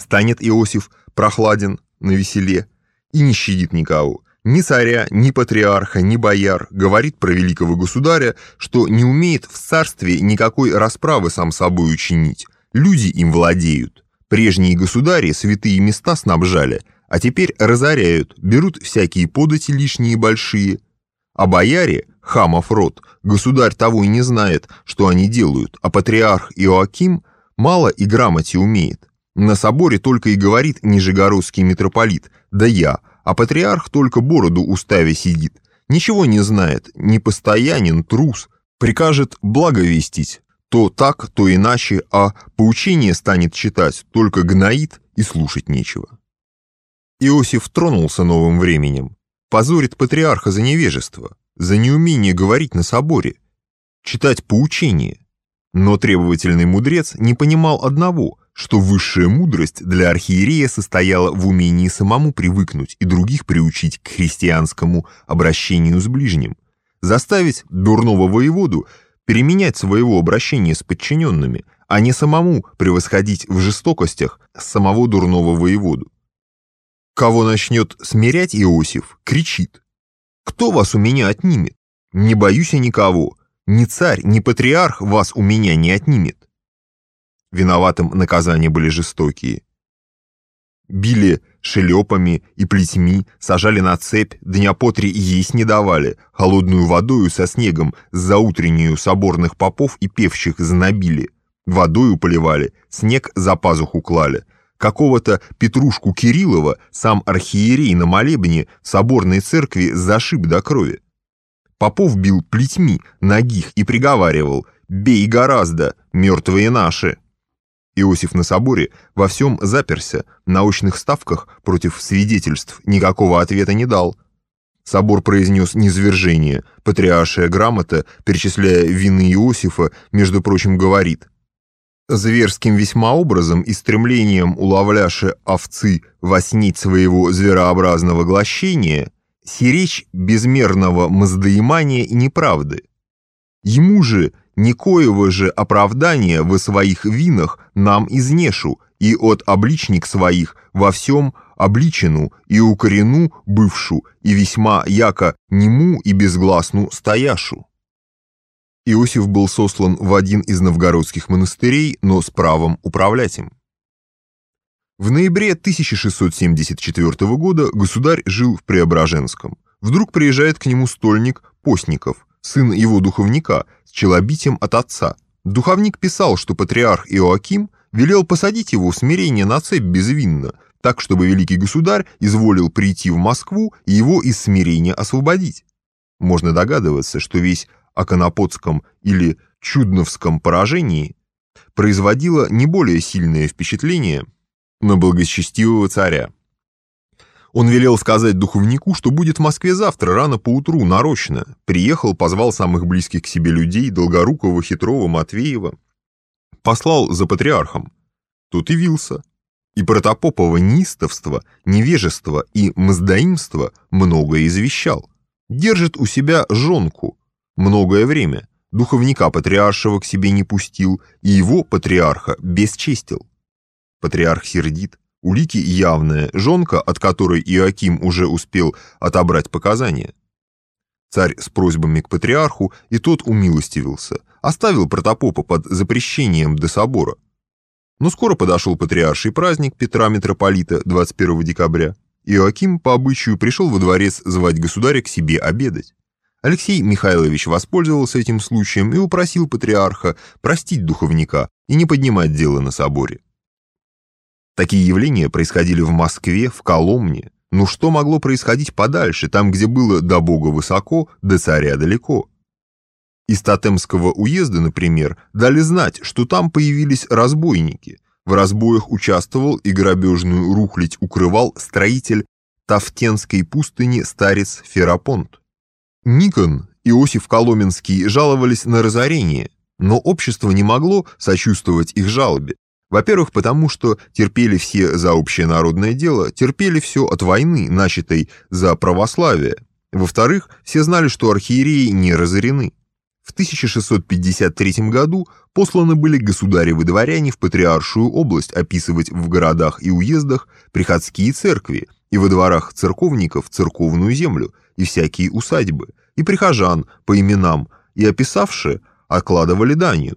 Станет Иосиф прохладен на веселе и не щадит никого. Ни царя, ни патриарха, ни бояр говорит про великого государя, что не умеет в царстве никакой расправы сам собой учинить. Люди им владеют. Прежние государи святые места снабжали, а теперь разоряют, берут всякие подати лишние большие. А бояре, хамов род, государь того и не знает, что они делают, а патриарх Иоаким мало и грамоте умеет. На соборе только и говорит нижегородский митрополит, да я, а патриарх только бороду уставе сидит. Ничего не знает, непостоянен, трус, прикажет благовестить, то так, то иначе, а поучение станет читать, только гноит и слушать нечего. Иосиф тронулся новым временем, позорит патриарха за невежество, за неумение говорить на соборе, читать поучение. Но требовательный мудрец не понимал одного, что высшая мудрость для архиерея состояла в умении самому привыкнуть и других приучить к христианскому обращению с ближним, заставить дурного воеводу переменять своего обращения с подчиненными, а не самому превосходить в жестокостях самого дурного воеводу. Кого начнет смирять Иосиф, кричит. «Кто вас у меня отнимет? Не боюсь я никого. Ни царь, ни патриарх вас у меня не отнимет». Виноватым наказания были жестокие. Били шелепами и плетьми, сажали на цепь, дня по три есть не давали, холодную водою со снегом за утреннюю соборных попов и певчих знобили, водою поливали, снег за пазуху клали. Какого-то Петрушку Кириллова сам архиерей на молебне в соборной церкви зашиб до крови. Попов бил плетьми, ногих и приговаривал «Бей гораздо, мертвые наши». Иосиф на соборе во всем заперся, на очных ставках против свидетельств никакого ответа не дал. Собор произнес низвержение, патриаршая грамота, перечисляя вины Иосифа, между прочим, говорит «Зверским весьма образом и стремлением уловляши овцы воснить своего зверообразного глощения, сиречь безмерного мздоимания и неправды. Ему же никоего же оправдания во своих винах нам изнешу, и от обличник своих во всем обличену и укорену бывшу, и весьма яко нему и безгласну стояшу. Иосиф был сослан в один из новгородских монастырей, но с правом управлять им. В ноябре 1674 года государь жил в Преображенском. Вдруг приезжает к нему стольник Постников, сын его духовника, с челобитием от отца. Духовник писал, что патриарх Иоаким велел посадить его в смирение на цепь безвинно, так, чтобы великий государь изволил прийти в Москву и его из смирения освободить. Можно догадываться, что весь о или Чудновском поражении производило не более сильное впечатление на благочестивого царя. Он велел сказать духовнику, что будет в Москве завтра, рано поутру, нарочно. Приехал, позвал самых близких к себе людей, Долгорукова, Хитрова, Матвеева. Послал за патриархом. Тут явился. И протопопово нистовство, невежество и мздоимство многое извещал. Держит у себя жонку. Многое время. Духовника патриаршего к себе не пустил, и его, патриарха, бесчестил. Патриарх сердит, Улики явная, жонка, от которой Иоаким уже успел отобрать показания. Царь с просьбами к патриарху, и тот умилостивился, оставил протопопа под запрещением до собора. Но скоро подошел патриарший праздник Петра Митрополита 21 декабря. Иоаким по обычаю пришел во дворец звать государя к себе обедать. Алексей Михайлович воспользовался этим случаем и упросил патриарха простить духовника и не поднимать дело на соборе. Такие явления происходили в Москве, в Коломне. Ну что могло происходить подальше, там, где было до Бога высоко, до царя далеко? Из Тотемского уезда, например, дали знать, что там появились разбойники. В разбоях участвовал и грабежную рухлядь укрывал строитель Тавтенской пустыни старец Ферапонт. Никон, Иосиф Коломенский жаловались на разорение, но общество не могло сочувствовать их жалобе, во-первых, потому что терпели все за общее народное дело, терпели все от войны, начатой за православие. Во-вторых, все знали, что архиереи не разорены. в 1653 году посланы были государевы дворяне в Патриаршую область описывать в городах и уездах приходские церкви и во дворах церковников церковную землю и всякие усадьбы, и прихожан по именам, и описавши, окладывали данью.